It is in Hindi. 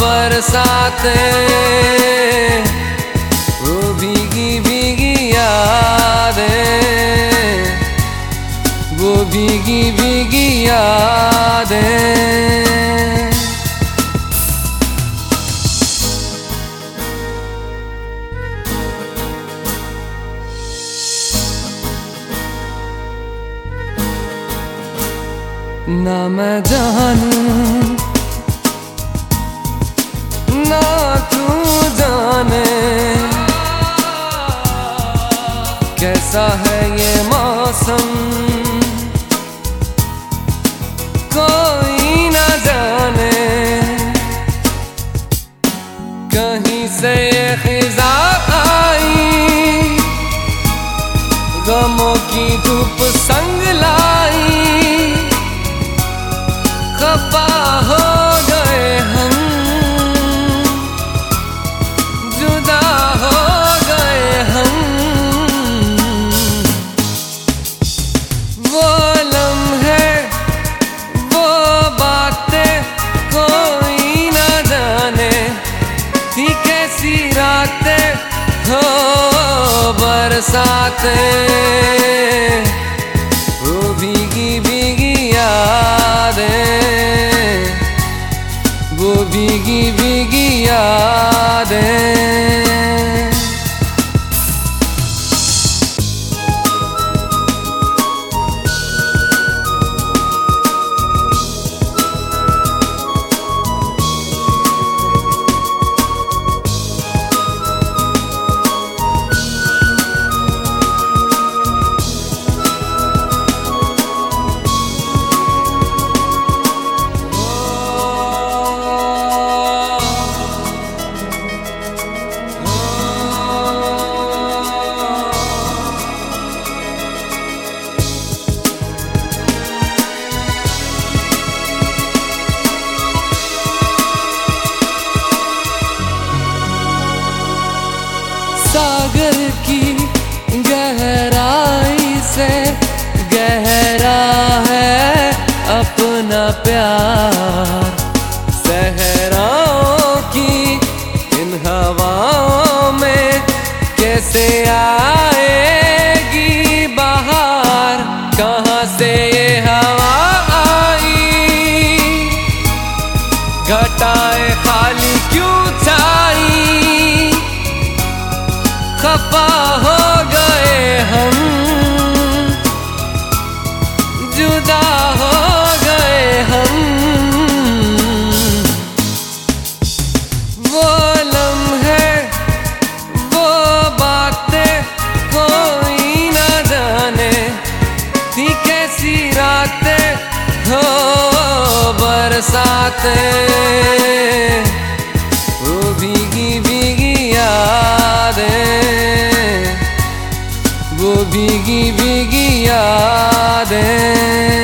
बरसाते वो भीगी भीगी यादें वो भीगी भीगी यादें। ना मैं जानू ना तू जाने? कैसा है ये मौसम? कोई ना जाने। कहीं से ये खिजा आई? गमों की धूप संग लाई? खफा हो हो बरसाते भीगी भीगी सागर की गहराई से गहरा है अपना प्यार। सहराओं की इन हवाओं में कैसे आएगी बाहर? कहाँ से खफा हो गए हम। जुदा हो गए हम। वो लम्हे वो बातें कोई ना जाने। थी कैसी रातें हो बरसाते। भीगी भीगी यादें।